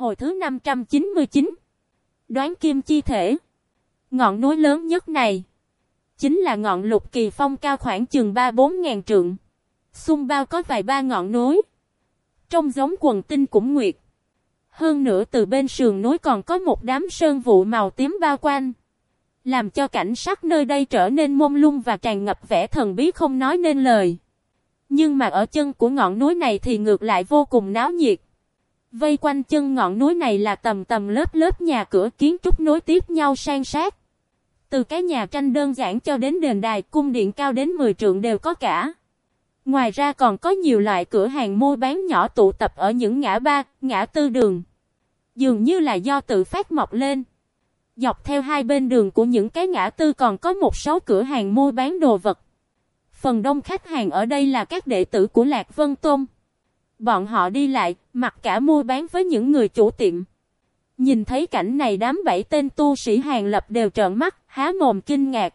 Hồi thứ 599 Đoán kim chi thể. Ngọn núi lớn nhất này. Chính là ngọn lục kỳ phong cao khoảng chừng 3-4 ngàn trượng. Xung bao có vài ba ngọn núi. Trong giống quần tinh cũng nguyệt. Hơn nữa từ bên sườn núi còn có một đám sơn vụ màu tím bao quanh. Làm cho cảnh sắc nơi đây trở nên mông lung và tràn ngập vẻ thần bí không nói nên lời. Nhưng mà ở chân của ngọn núi này thì ngược lại vô cùng náo nhiệt. Vây quanh chân ngọn núi này là tầm tầm lớp lớp nhà cửa kiến trúc nối tiếp nhau sang sát. Từ cái nhà tranh đơn giản cho đến đền đài cung điện cao đến 10 trượng đều có cả. Ngoài ra còn có nhiều loại cửa hàng mua bán nhỏ tụ tập ở những ngã ba, ngã tư đường. Dường như là do tự phát mọc lên. Dọc theo hai bên đường của những cái ngã tư còn có một số cửa hàng mua bán đồ vật. Phần đông khách hàng ở đây là các đệ tử của Lạc Vân Tôn. Bọn họ đi lại, mặc cả mua bán với những người chủ tiệm. Nhìn thấy cảnh này đám bảy tên tu sĩ hàng lập đều trợn mắt, há mồm kinh ngạc.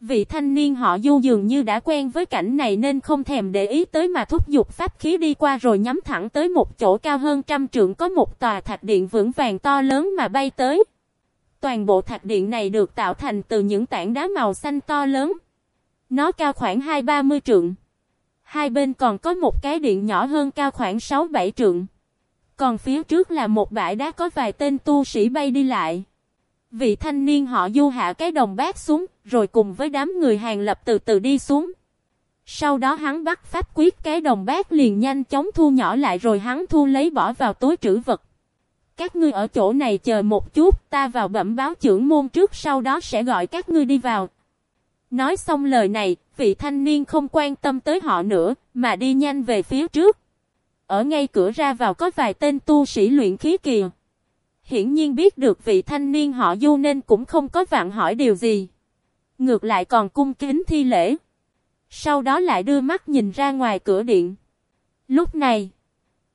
Vị thanh niên họ du dường như đã quen với cảnh này nên không thèm để ý tới mà thúc giục pháp khí đi qua rồi nhắm thẳng tới một chỗ cao hơn trăm trượng có một tòa thạch điện vững vàng to lớn mà bay tới. Toàn bộ thạch điện này được tạo thành từ những tảng đá màu xanh to lớn. Nó cao khoảng 2-30 trượng. Hai bên còn có một cái điện nhỏ hơn cao khoảng 6-7 trượng. Còn phía trước là một bãi đá có vài tên tu sĩ bay đi lại. Vị thanh niên họ du hạ cái đồng bát xuống, rồi cùng với đám người hàng lập từ từ đi xuống. Sau đó hắn bắt pháp quyết cái đồng bát liền nhanh chóng thu nhỏ lại rồi hắn thu lấy bỏ vào túi trữ vật. Các ngươi ở chỗ này chờ một chút, ta vào bẩm báo trưởng môn trước sau đó sẽ gọi các ngươi đi vào. Nói xong lời này, vị thanh niên không quan tâm tới họ nữa, mà đi nhanh về phía trước. Ở ngay cửa ra vào có vài tên tu sĩ luyện khí kìa. Hiển nhiên biết được vị thanh niên họ du nên cũng không có vặn hỏi điều gì. Ngược lại còn cung kính thi lễ. Sau đó lại đưa mắt nhìn ra ngoài cửa điện. Lúc này,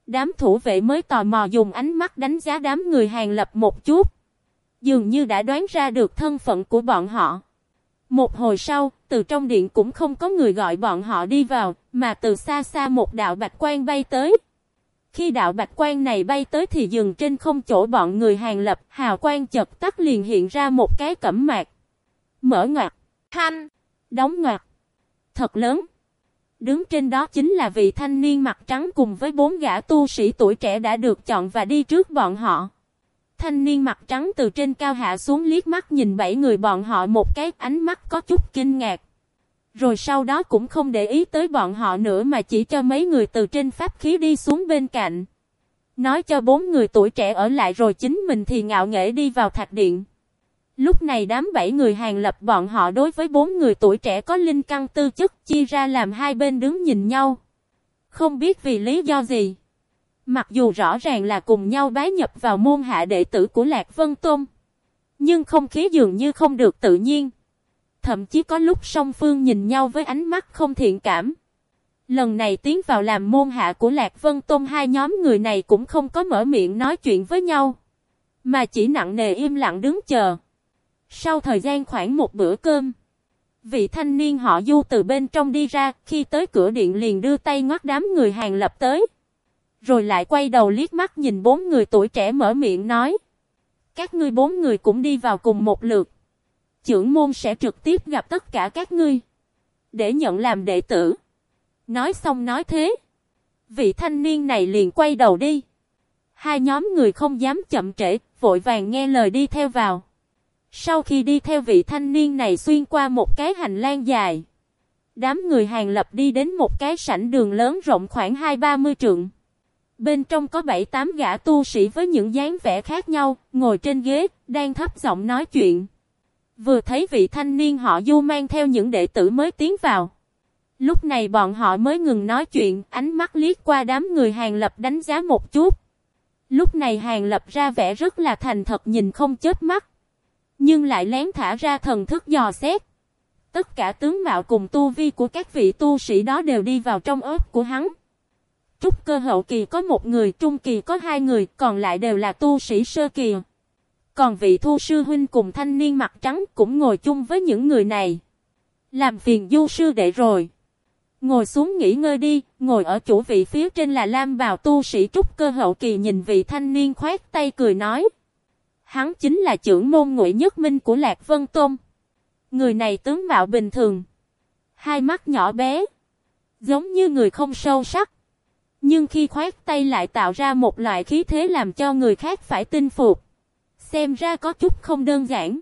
đám thủ vệ mới tò mò dùng ánh mắt đánh giá đám người hàng lập một chút. Dường như đã đoán ra được thân phận của bọn họ. Một hồi sau, từ trong điện cũng không có người gọi bọn họ đi vào, mà từ xa xa một đạo bạch quan bay tới. Khi đạo bạch quan này bay tới thì dừng trên không chỗ bọn người hàng lập, hào quang chật tắt liền hiện ra một cái cẩm mạc. Mở ngoặt, thanh, đóng ngoặt, thật lớn. Đứng trên đó chính là vị thanh niên mặt trắng cùng với bốn gã tu sĩ tuổi trẻ đã được chọn và đi trước bọn họ thanh niên mặt trắng từ trên cao hạ xuống liếc mắt nhìn bảy người bọn họ một cái, ánh mắt có chút kinh ngạc. Rồi sau đó cũng không để ý tới bọn họ nữa mà chỉ cho mấy người từ trên pháp khí đi xuống bên cạnh. Nói cho bốn người tuổi trẻ ở lại rồi chính mình thì ngạo nghễ đi vào thạch điện. Lúc này đám bảy người hàng lập bọn họ đối với bốn người tuổi trẻ có linh căn tư chất, chia ra làm hai bên đứng nhìn nhau. Không biết vì lý do gì. Mặc dù rõ ràng là cùng nhau bái nhập vào môn hạ đệ tử của Lạc Vân Tôn. Nhưng không khí dường như không được tự nhiên. Thậm chí có lúc song phương nhìn nhau với ánh mắt không thiện cảm. Lần này tiến vào làm môn hạ của Lạc Vân Tôn hai nhóm người này cũng không có mở miệng nói chuyện với nhau. Mà chỉ nặng nề im lặng đứng chờ. Sau thời gian khoảng một bữa cơm. Vị thanh niên họ du từ bên trong đi ra, khi tới cửa điện liền đưa tay ngoắt đám người hàng lập tới. Rồi lại quay đầu liếc mắt nhìn bốn người tuổi trẻ mở miệng nói. Các ngươi bốn người cũng đi vào cùng một lượt. Chưởng môn sẽ trực tiếp gặp tất cả các ngươi. Để nhận làm đệ tử. Nói xong nói thế. Vị thanh niên này liền quay đầu đi. Hai nhóm người không dám chậm trễ, vội vàng nghe lời đi theo vào. Sau khi đi theo vị thanh niên này xuyên qua một cái hành lang dài. Đám người hàng lập đi đến một cái sảnh đường lớn rộng khoảng 2-30 trượng. Bên trong có bảy tám gã tu sĩ với những dáng vẻ khác nhau, ngồi trên ghế, đang thấp giọng nói chuyện. Vừa thấy vị thanh niên họ du mang theo những đệ tử mới tiến vào. Lúc này bọn họ mới ngừng nói chuyện, ánh mắt liếc qua đám người hàng lập đánh giá một chút. Lúc này hàng lập ra vẻ rất là thành thật nhìn không chết mắt. Nhưng lại lén thả ra thần thức dò xét. Tất cả tướng mạo cùng tu vi của các vị tu sĩ đó đều đi vào trong ớt của hắn. Trúc cơ hậu kỳ có một người, trung kỳ có hai người, còn lại đều là tu sĩ sơ kỳ. Còn vị thu sư huynh cùng thanh niên mặt trắng cũng ngồi chung với những người này. Làm phiền du sư đệ rồi. Ngồi xuống nghỉ ngơi đi, ngồi ở chủ vị phía trên là Lam bào tu sĩ trúc cơ hậu kỳ nhìn vị thanh niên khoát tay cười nói. Hắn chính là trưởng môn ngụy nhất minh của Lạc Vân Tôn. Người này tướng mạo bình thường. Hai mắt nhỏ bé. Giống như người không sâu sắc. Nhưng khi khoát tay lại tạo ra một loại khí thế làm cho người khác phải tin phục. Xem ra có chút không đơn giản.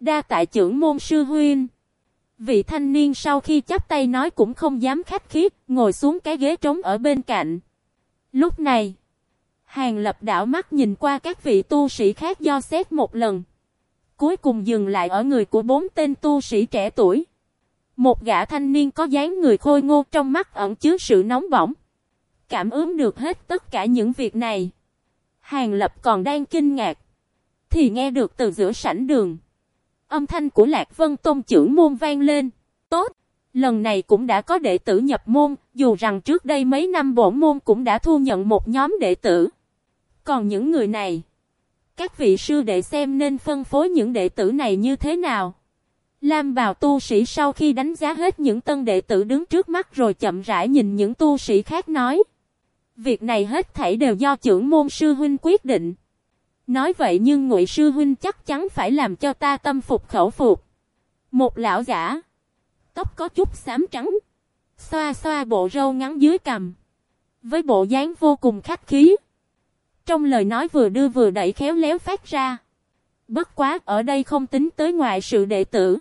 Đa tại trưởng môn sư huynh. Vị thanh niên sau khi chắp tay nói cũng không dám khách khí, ngồi xuống cái ghế trống ở bên cạnh. Lúc này, Hàng lập đảo mắt nhìn qua các vị tu sĩ khác do xét một lần. Cuối cùng dừng lại ở người của bốn tên tu sĩ trẻ tuổi. Một gã thanh niên có dáng người khôi ngô trong mắt ẩn chứa sự nóng bỏng. Cảm ứng được hết tất cả những việc này. Hàng lập còn đang kinh ngạc. Thì nghe được từ giữa sảnh đường. Âm thanh của Lạc Vân Tôn trưởng môn vang lên. Tốt! Lần này cũng đã có đệ tử nhập môn, dù rằng trước đây mấy năm bổ môn cũng đã thu nhận một nhóm đệ tử. Còn những người này, các vị sư đệ xem nên phân phối những đệ tử này như thế nào. Lam bào tu sĩ sau khi đánh giá hết những tân đệ tử đứng trước mắt rồi chậm rãi nhìn những tu sĩ khác nói. Việc này hết thảy đều do trưởng môn sư huynh quyết định. Nói vậy nhưng ngụy sư huynh chắc chắn phải làm cho ta tâm phục khẩu phục. Một lão giả. Tóc có chút xám trắng. Xoa xoa bộ râu ngắn dưới cằm. Với bộ dáng vô cùng khách khí. Trong lời nói vừa đưa vừa đẩy khéo léo phát ra. Bất quá ở đây không tính tới ngoại sự đệ tử.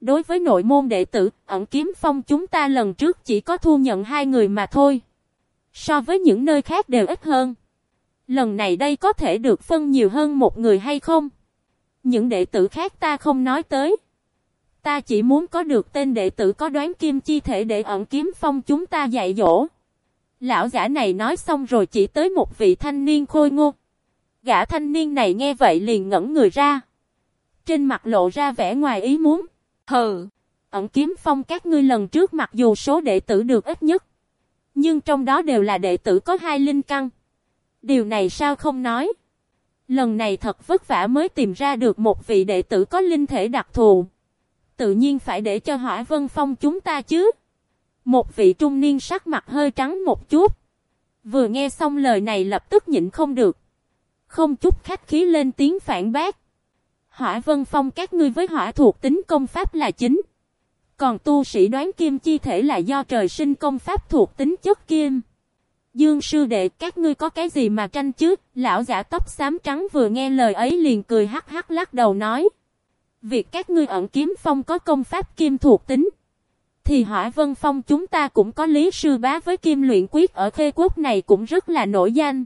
Đối với nội môn đệ tử, ẩn kiếm phong chúng ta lần trước chỉ có thu nhận hai người mà thôi. So với những nơi khác đều ít hơn. Lần này đây có thể được phân nhiều hơn một người hay không? Những đệ tử khác ta không nói tới. Ta chỉ muốn có được tên đệ tử có đoán kim chi thể để ẩn kiếm phong chúng ta dạy dỗ. Lão giả này nói xong rồi chỉ tới một vị thanh niên khôi ngô. Gã thanh niên này nghe vậy liền ngẩn người ra. Trên mặt lộ ra vẻ ngoài ý muốn. Hừ, ẩn kiếm phong các ngươi lần trước mặc dù số đệ tử được ít nhất. Nhưng trong đó đều là đệ tử có hai linh căn. Điều này sao không nói? Lần này thật vất vả mới tìm ra được một vị đệ tử có linh thể đặc thù. Tự nhiên phải để cho hỏa vân phong chúng ta chứ. Một vị trung niên sắc mặt hơi trắng một chút. Vừa nghe xong lời này lập tức nhịn không được. Không chút khách khí lên tiếng phản bác. Hỏa vân phong các ngươi với hỏa thuộc tính công pháp là chính. Còn tu sĩ đoán kim chi thể là do trời sinh công pháp thuộc tính chất kim. Dương sư đệ các ngươi có cái gì mà tranh chứ? Lão giả tóc xám trắng vừa nghe lời ấy liền cười hắc hắc lắc đầu nói. Việc các ngươi ẩn kiếm phong có công pháp kim thuộc tính. Thì hỏa vân phong chúng ta cũng có lý sư bá với kim luyện quyết ở khê quốc này cũng rất là nổi danh.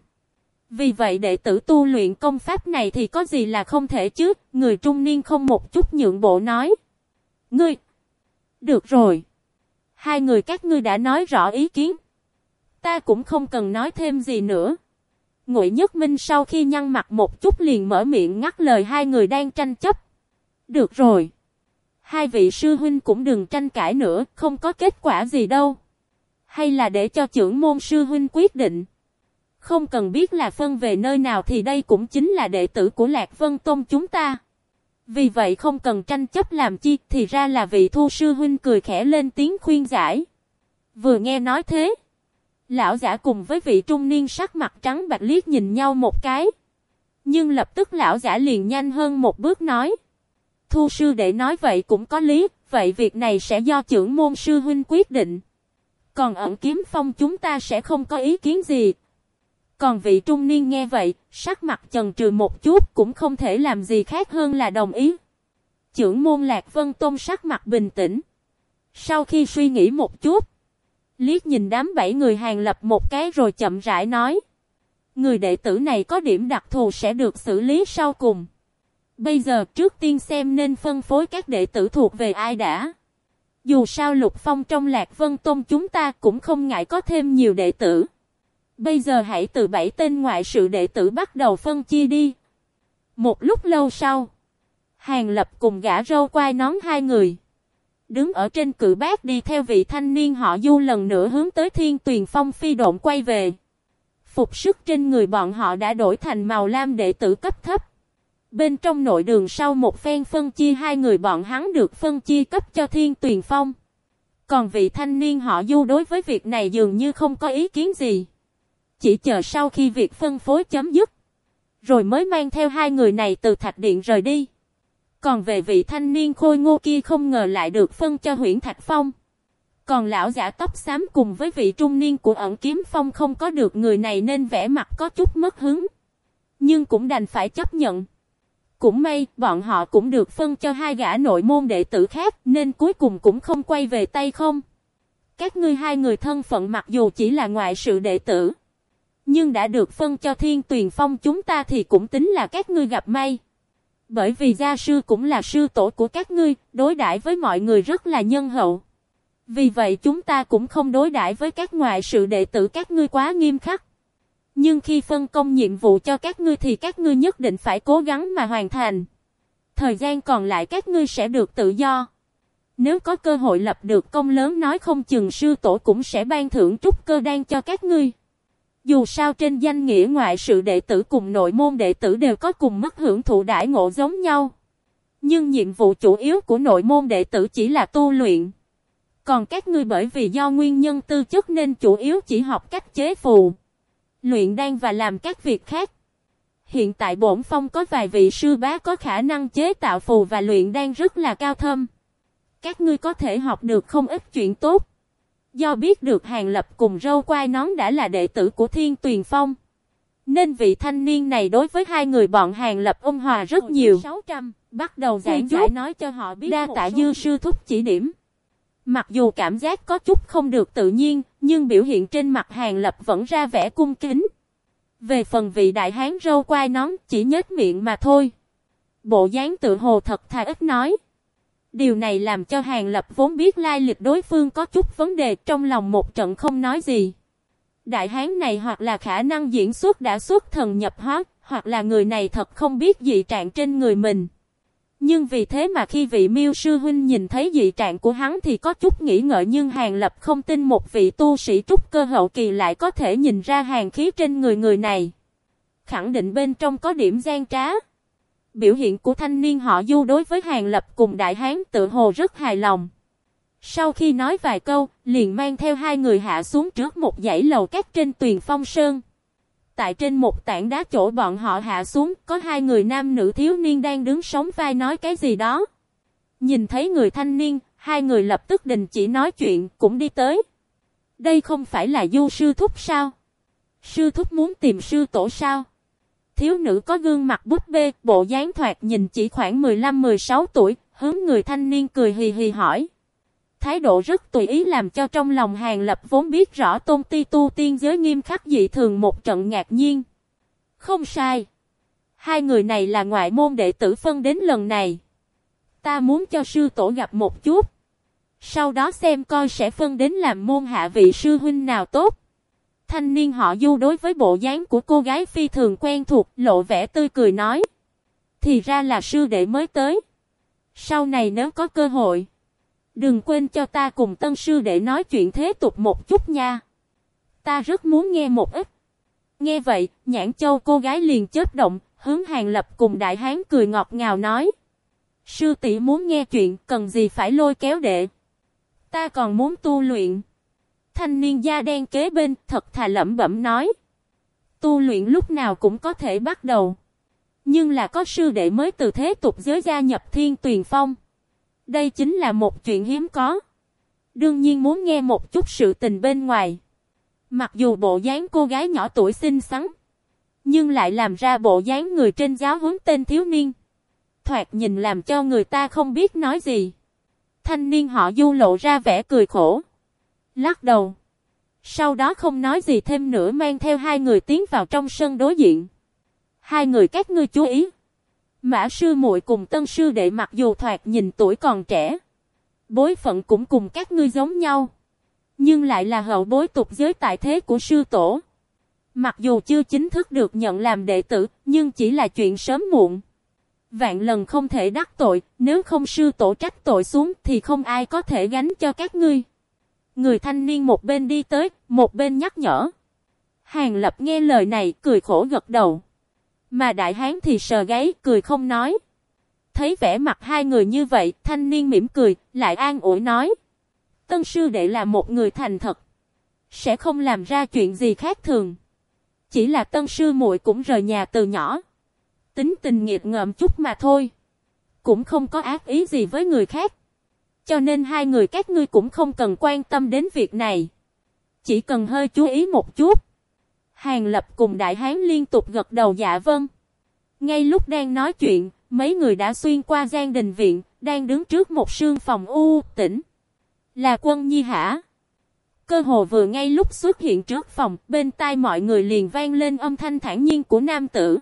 Vì vậy đệ tử tu luyện công pháp này thì có gì là không thể chứ, người trung niên không một chút nhượng bộ nói. Ngươi! Được rồi! Hai người các ngươi đã nói rõ ý kiến. Ta cũng không cần nói thêm gì nữa. Ngụy Nhất Minh sau khi nhăn mặt một chút liền mở miệng ngắt lời hai người đang tranh chấp. Được rồi. Hai vị sư huynh cũng đừng tranh cãi nữa, không có kết quả gì đâu. Hay là để cho trưởng môn sư huynh quyết định. Không cần biết là phân về nơi nào thì đây cũng chính là đệ tử của Lạc Vân Tông chúng ta. Vì vậy không cần tranh chấp làm chi thì ra là vị thu sư huynh cười khẽ lên tiếng khuyên giải. Vừa nghe nói thế. Lão giả cùng với vị trung niên sắc mặt trắng bạch liếc nhìn nhau một cái. Nhưng lập tức lão giả liền nhanh hơn một bước nói. Thu sư để nói vậy cũng có lý, vậy việc này sẽ do trưởng môn sư huynh quyết định. Còn ẩn kiếm phong chúng ta sẽ không có ý kiến gì. Còn vị trung niên nghe vậy, sắc mặt chần trừ một chút cũng không thể làm gì khác hơn là đồng ý. Trưởng môn Lạc Vân Tôn sắc mặt bình tĩnh. Sau khi suy nghĩ một chút, liếc nhìn đám bảy người hàng lập một cái rồi chậm rãi nói. Người đệ tử này có điểm đặc thù sẽ được xử lý sau cùng. Bây giờ trước tiên xem nên phân phối các đệ tử thuộc về ai đã. Dù sao Lục Phong trong Lạc Vân Tôn chúng ta cũng không ngại có thêm nhiều đệ tử. Bây giờ hãy từ bảy tên ngoại sự đệ tử bắt đầu phân chia đi. Một lúc lâu sau, Hàng Lập cùng gã râu quai nón hai người. Đứng ở trên cự bác đi theo vị thanh niên họ du lần nữa hướng tới thiên tuyền phong phi độn quay về. Phục sức trên người bọn họ đã đổi thành màu lam đệ tử cấp thấp. Bên trong nội đường sau một phen phân chia hai người bọn hắn được phân chia cấp cho thiên tuyền phong. Còn vị thanh niên họ du đối với việc này dường như không có ý kiến gì. Chỉ chờ sau khi việc phân phối chấm dứt. Rồi mới mang theo hai người này từ thạch điện rời đi. Còn về vị thanh niên khôi ngô kia không ngờ lại được phân cho huyện Thạch Phong. Còn lão giả tóc xám cùng với vị trung niên của ẩn kiếm phong không có được người này nên vẻ mặt có chút mất hứng. Nhưng cũng đành phải chấp nhận. Cũng may, bọn họ cũng được phân cho hai gã nội môn đệ tử khác nên cuối cùng cũng không quay về tay không. Các ngươi hai người thân phận mặc dù chỉ là ngoại sự đệ tử. Nhưng đã được phân cho thiên tuyền phong chúng ta thì cũng tính là các ngươi gặp may. Bởi vì gia sư cũng là sư tổ của các ngươi, đối đãi với mọi người rất là nhân hậu. Vì vậy chúng ta cũng không đối đãi với các ngoại sự đệ tử các ngươi quá nghiêm khắc. Nhưng khi phân công nhiệm vụ cho các ngươi thì các ngươi nhất định phải cố gắng mà hoàn thành. Thời gian còn lại các ngươi sẽ được tự do. Nếu có cơ hội lập được công lớn nói không chừng sư tổ cũng sẽ ban thưởng trúc cơ đan cho các ngươi. Dù sao trên danh nghĩa ngoại sự đệ tử cùng nội môn đệ tử đều có cùng mức hưởng thụ đại ngộ giống nhau. Nhưng nhiệm vụ chủ yếu của nội môn đệ tử chỉ là tu luyện. Còn các ngươi bởi vì do nguyên nhân tư chất nên chủ yếu chỉ học cách chế phù, luyện đan và làm các việc khác. Hiện tại bổn phong có vài vị sư bá có khả năng chế tạo phù và luyện đan rất là cao thâm. Các ngươi có thể học được không ít chuyện tốt. Do biết được Hàng Lập cùng râu quai nón đã là đệ tử của Thiên Tuyền Phong. Nên vị thanh niên này đối với hai người bọn Hàng Lập ôn hòa rất nhiều. 600, bắt đầu giảng giải nói cho họ biết đa tạ dư sư thúc chỉ điểm. Mặc dù cảm giác có chút không được tự nhiên, nhưng biểu hiện trên mặt Hàng Lập vẫn ra vẻ cung kính. Về phần vị đại hán râu quai nón chỉ nhếch miệng mà thôi. Bộ dáng tự hồ thật thà ít nói. Điều này làm cho Hàng Lập vốn biết lai lịch đối phương có chút vấn đề trong lòng một trận không nói gì. Đại hán này hoặc là khả năng diễn xuất đã xuất thần nhập hóa, hoặc là người này thật không biết dị trạng trên người mình. Nhưng vì thế mà khi vị miêu sư huynh nhìn thấy dị trạng của hắn thì có chút nghĩ ngợi nhưng Hàng Lập không tin một vị tu sĩ trúc cơ hậu kỳ lại có thể nhìn ra hàng khí trên người người này. Khẳng định bên trong có điểm gian trá. Biểu hiện của thanh niên họ du đối với Hàng Lập cùng Đại Hán tự hồ rất hài lòng. Sau khi nói vài câu, liền mang theo hai người hạ xuống trước một dãy lầu cát trên tuyền phong sơn. Tại trên một tảng đá chỗ bọn họ hạ xuống, có hai người nam nữ thiếu niên đang đứng sống vai nói cái gì đó. Nhìn thấy người thanh niên, hai người lập tức đình chỉ nói chuyện, cũng đi tới. Đây không phải là du sư thúc sao? Sư thúc muốn tìm sư tổ sao? Thiếu nữ có gương mặt bút bê, bộ dáng thoạt nhìn chỉ khoảng 15-16 tuổi, hướng người thanh niên cười hì hì hỏi. Thái độ rất tùy ý làm cho trong lòng hàng lập vốn biết rõ tôn ti tu tiên giới nghiêm khắc dị thường một trận ngạc nhiên. Không sai. Hai người này là ngoại môn đệ tử phân đến lần này. Ta muốn cho sư tổ gặp một chút. Sau đó xem coi sẽ phân đến làm môn hạ vị sư huynh nào tốt. Thanh niên họ du đối với bộ dáng của cô gái phi thường quen thuộc, lộ vẻ tươi cười nói. Thì ra là sư đệ mới tới. Sau này nếu có cơ hội, đừng quên cho ta cùng tân sư đệ nói chuyện thế tục một chút nha. Ta rất muốn nghe một ít. Nghe vậy, nhãn châu cô gái liền chết động, hướng hàng lập cùng đại hán cười ngọt ngào nói. Sư tỷ muốn nghe chuyện, cần gì phải lôi kéo đệ. Ta còn muốn tu luyện thanh niên da đen kế bên, thật thà lẩm bẩm nói. Tu luyện lúc nào cũng có thể bắt đầu. Nhưng là có sư đệ mới từ thế tục giới gia nhập thiên tuyền phong. Đây chính là một chuyện hiếm có. Đương nhiên muốn nghe một chút sự tình bên ngoài. Mặc dù bộ dáng cô gái nhỏ tuổi xinh xắn. Nhưng lại làm ra bộ dáng người trên giáo huấn tên thiếu niên. Thoạt nhìn làm cho người ta không biết nói gì. Thanh niên họ du lộ ra vẻ cười khổ. Lắc đầu. Sau đó không nói gì thêm nữa mang theo hai người tiến vào trong sân đối diện. Hai người các ngươi chú ý. Mã sư muội cùng tân sư đệ mặc dù thoạt nhìn tuổi còn trẻ. Bối phận cũng cùng các ngươi giống nhau. Nhưng lại là hậu bối tục giới tại thế của sư tổ. Mặc dù chưa chính thức được nhận làm đệ tử, nhưng chỉ là chuyện sớm muộn. Vạn lần không thể đắc tội, nếu không sư tổ trách tội xuống thì không ai có thể gánh cho các ngươi. Người thanh niên một bên đi tới, một bên nhắc nhở. Hàng lập nghe lời này, cười khổ gật đầu. Mà đại hán thì sờ gáy, cười không nói. Thấy vẻ mặt hai người như vậy, thanh niên mỉm cười, lại an ủi nói. Tân sư đệ là một người thành thật. Sẽ không làm ra chuyện gì khác thường. Chỉ là tân sư muội cũng rời nhà từ nhỏ. Tính tình nghiệt ngợm chút mà thôi. Cũng không có ác ý gì với người khác. Cho nên hai người các ngươi cũng không cần quan tâm đến việc này. Chỉ cần hơi chú ý một chút. Hàng lập cùng đại hán liên tục gật đầu dạ vâng. Ngay lúc đang nói chuyện, mấy người đã xuyên qua gian đình viện, đang đứng trước một sương phòng u tĩnh. Là quân nhi hả? Cơ hồ vừa ngay lúc xuất hiện trước phòng, bên tai mọi người liền vang lên âm thanh thản nhiên của nam tử.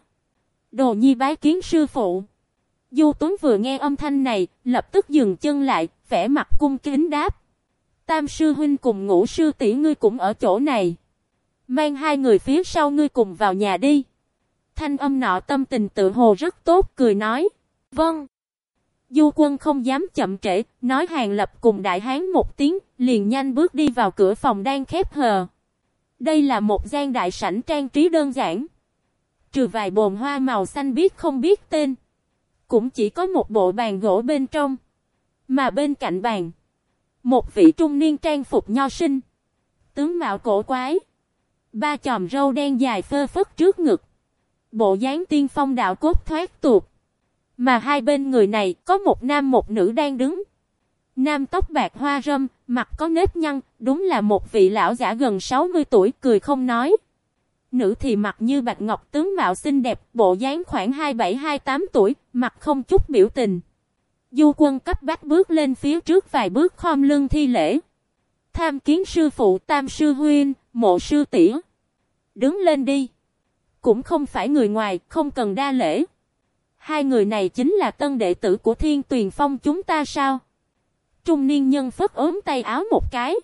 Đồ nhi bái kiến sư phụ. Du Tuấn vừa nghe âm thanh này, lập tức dừng chân lại, vẻ mặt cung kính đáp. Tam sư huynh cùng ngũ sư tỷ ngươi cũng ở chỗ này. Mang hai người phía sau ngươi cùng vào nhà đi. Thanh âm nọ tâm tình tự hồ rất tốt, cười nói. Vâng. Du quân không dám chậm trễ, nói hàng lập cùng đại hán một tiếng, liền nhanh bước đi vào cửa phòng đang khép hờ. Đây là một gian đại sảnh trang trí đơn giản. Trừ vài bồn hoa màu xanh biết không biết tên. Cũng chỉ có một bộ bàn gỗ bên trong. Mà bên cạnh bàn. Một vị trung niên trang phục nho sinh. Tướng mạo cổ quái. Ba chòm râu đen dài phơ phất trước ngực. Bộ dáng tiên phong đạo cốt thoát tuột. Mà hai bên người này có một nam một nữ đang đứng. Nam tóc bạc hoa râm, mặt có nếp nhăn, đúng là một vị lão giả gần 60 tuổi cười không nói. Nữ thì mặc như bạch ngọc tướng mạo xinh đẹp, bộ dáng khoảng 27-28 tuổi, mặt không chút biểu tình. Du quân cấp bách bước lên phía trước vài bước khom lưng thi lễ. Tham kiến sư phụ tam sư huyên, mộ sư tỷ Đứng lên đi. Cũng không phải người ngoài, không cần đa lễ. Hai người này chính là tân đệ tử của thiên tuyền phong chúng ta sao? Trung niên nhân phất ốm tay áo một cái.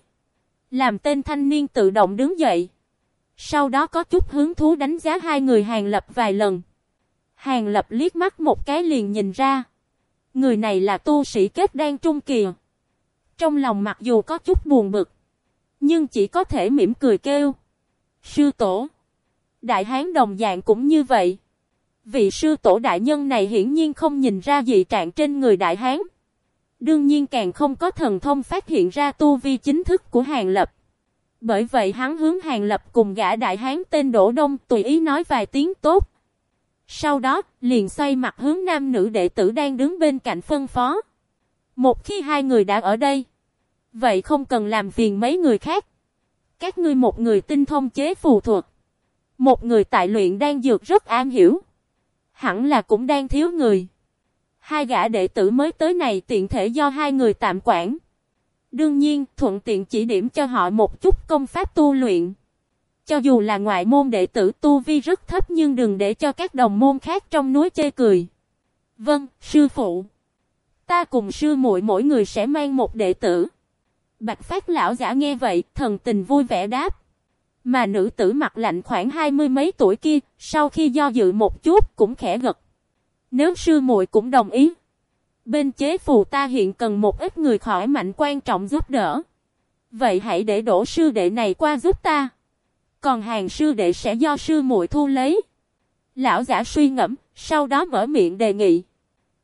Làm tên thanh niên tự động đứng dậy. Sau đó có chút hứng thú đánh giá hai người hàng lập vài lần. Hàng lập liếc mắt một cái liền nhìn ra. Người này là tu sĩ kết đan trung kỳ. Trong lòng mặc dù có chút buồn bực. Nhưng chỉ có thể mỉm cười kêu. Sư tổ. Đại hán đồng dạng cũng như vậy. Vị sư tổ đại nhân này hiển nhiên không nhìn ra dị trạng trên người đại hán. Đương nhiên càng không có thần thông phát hiện ra tu vi chính thức của hàng lập. Bởi vậy hắn hướng hàng lập cùng gã đại hán tên Đỗ Đông tùy ý nói vài tiếng tốt. Sau đó, liền xoay mặt hướng nam nữ đệ tử đang đứng bên cạnh phân phó. Một khi hai người đã ở đây, vậy không cần làm phiền mấy người khác. Các ngươi một người tinh thông chế phù thuật, một người tại luyện đang dược rất an hiểu. Hẳn là cũng đang thiếu người. Hai gã đệ tử mới tới này tiện thể do hai người tạm quản. Đương nhiên, thuận tiện chỉ điểm cho họ một chút công pháp tu luyện. Cho dù là ngoại môn đệ tử tu vi rất thấp nhưng đừng để cho các đồng môn khác trong núi chê cười. Vâng, sư phụ. Ta cùng sư muội mỗi người sẽ mang một đệ tử. Bạch phát lão giả nghe vậy, thần tình vui vẻ đáp. Mà nữ tử mặt lạnh khoảng hai mươi mấy tuổi kia, sau khi do dự một chút cũng khẽ gật. Nếu sư muội cũng đồng ý. Bên chế phù ta hiện cần một ít người khỏi mạnh quan trọng giúp đỡ. Vậy hãy để đổ sư đệ này qua giúp ta. Còn hàng sư đệ sẽ do sư muội thu lấy. Lão giả suy ngẫm, sau đó mở miệng đề nghị.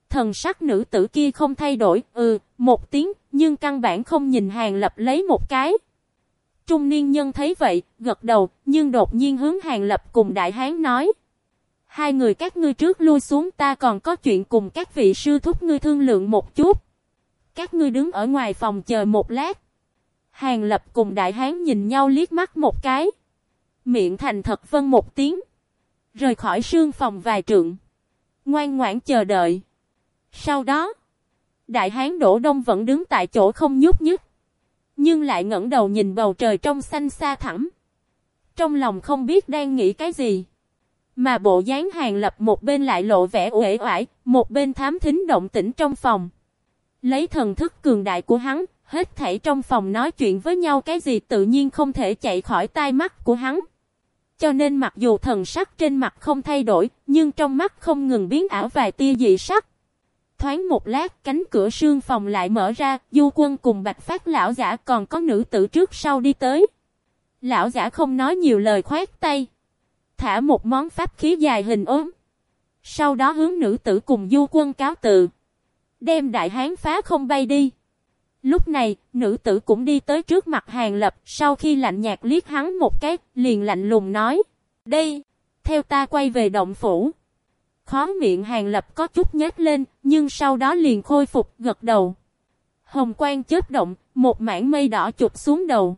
Thần sắc nữ tử kia không thay đổi, ừ, một tiếng, nhưng căn bản không nhìn hàng lập lấy một cái. Trung niên nhân thấy vậy, gật đầu, nhưng đột nhiên hướng hàng lập cùng đại hán nói. Hai người các ngươi trước lui xuống, ta còn có chuyện cùng các vị sư thúc ngươi thương lượng một chút. Các ngươi đứng ở ngoài phòng chờ một lát. Hàng lập cùng đại hán nhìn nhau liếc mắt một cái. Miệng thành thật vân một tiếng. Rời khỏi sương phòng vài trượng. Ngoan ngoãn chờ đợi. Sau đó. Đại hán đổ đông vẫn đứng tại chỗ không nhúc nhích. Nhưng lại ngẩng đầu nhìn bầu trời trong xanh xa thẳm. Trong lòng không biết đang nghĩ cái gì. Mà bộ dáng hàng lập một bên lại lộ vẻ uể oải, một bên thám thính động tĩnh trong phòng. Lấy thần thức cường đại của hắn, hết thảy trong phòng nói chuyện với nhau cái gì tự nhiên không thể chạy khỏi tai mắt của hắn. Cho nên mặc dù thần sắc trên mặt không thay đổi, nhưng trong mắt không ngừng biến ảo vài tia dị sắc. Thoáng một lát, cánh cửa sương phòng lại mở ra, du quân cùng bạch phát lão giả còn có nữ tử trước sau đi tới. Lão giả không nói nhiều lời khoát tay thả một món pháp khí dài hình ốm. Sau đó hướng nữ tử cùng du quân cáo tự. Đem đại hán phá không bay đi. Lúc này, nữ tử cũng đi tới trước mặt Hàng Lập, sau khi lạnh nhạt liếc hắn một cái, liền lạnh lùng nói. Đây, theo ta quay về động phủ. Khó miệng Hàng Lập có chút nhếch lên, nhưng sau đó liền khôi phục, gật đầu. Hồng quang chớp động, một mảng mây đỏ chụp xuống đầu.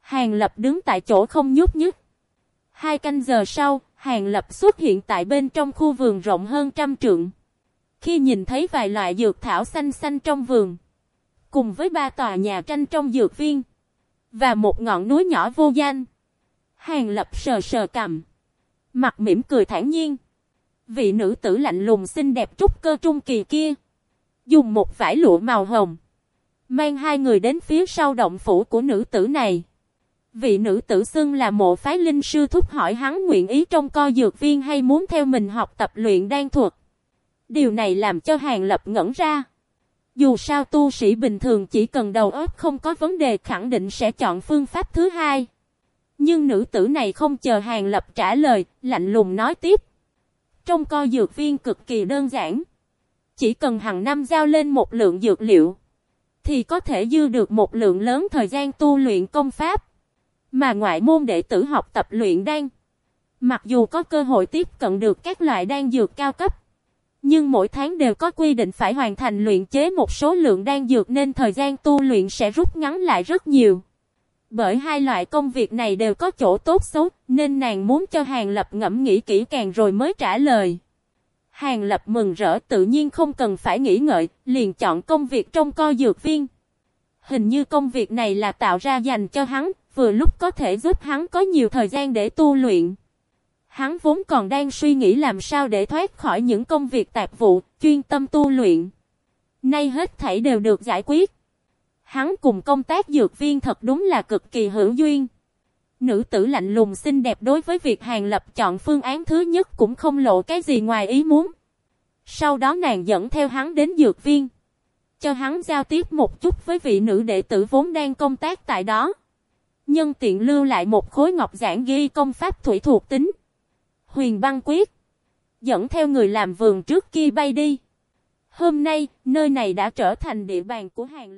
Hàng Lập đứng tại chỗ không nhúc nhích. Hai canh giờ sau, Hàng Lập xuất hiện tại bên trong khu vườn rộng hơn trăm trượng. Khi nhìn thấy vài loại dược thảo xanh xanh trong vườn, cùng với ba tòa nhà tranh trong dược viên, và một ngọn núi nhỏ vô danh, Hàng Lập sờ sờ cầm, mặt mỉm cười thản nhiên. Vị nữ tử lạnh lùng xinh đẹp trúc cơ trung kỳ kia, dùng một vải lụa màu hồng, mang hai người đến phía sau động phủ của nữ tử này. Vị nữ tử xưng là mộ phái linh sư thúc hỏi hắn nguyện ý trong co dược viên hay muốn theo mình học tập luyện đan thuật. Điều này làm cho Hàng Lập ngẩn ra. Dù sao tu sĩ bình thường chỉ cần đầu óc không có vấn đề khẳng định sẽ chọn phương pháp thứ hai. Nhưng nữ tử này không chờ Hàng Lập trả lời, lạnh lùng nói tiếp. Trong co dược viên cực kỳ đơn giản. Chỉ cần hàng năm giao lên một lượng dược liệu, thì có thể dư được một lượng lớn thời gian tu luyện công pháp. Mà ngoại môn đệ tử học tập luyện đan, mặc dù có cơ hội tiếp cận được các loại đan dược cao cấp, nhưng mỗi tháng đều có quy định phải hoàn thành luyện chế một số lượng đan dược nên thời gian tu luyện sẽ rút ngắn lại rất nhiều. Bởi hai loại công việc này đều có chỗ tốt xấu, nên nàng muốn cho Hàng Lập ngẫm nghĩ kỹ càng rồi mới trả lời. Hàng Lập mừng rỡ tự nhiên không cần phải nghĩ ngợi, liền chọn công việc trong co dược viên. Hình như công việc này là tạo ra dành cho hắn, vừa lúc có thể giúp hắn có nhiều thời gian để tu luyện. Hắn vốn còn đang suy nghĩ làm sao để thoát khỏi những công việc tạp vụ, chuyên tâm tu luyện. Nay hết thảy đều được giải quyết. Hắn cùng công tác dược viên thật đúng là cực kỳ hữu duyên. Nữ tử lạnh lùng xinh đẹp đối với việc Hàng Lập chọn phương án thứ nhất cũng không lộ cái gì ngoài ý muốn. Sau đó nàng dẫn theo hắn đến dược viên. Cho hắn giao tiếp một chút với vị nữ đệ tử vốn đang công tác tại đó. Nhân tiện lưu lại một khối ngọc giản ghi công pháp thủy thuộc tính. Huyền băng quyết. Dẫn theo người làm vườn trước kia bay đi. Hôm nay, nơi này đã trở thành địa bàn của hàng lập.